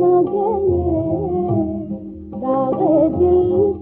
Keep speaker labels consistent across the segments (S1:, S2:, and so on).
S1: मगन दाग दिल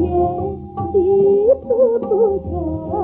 S1: ये अतीत बुझा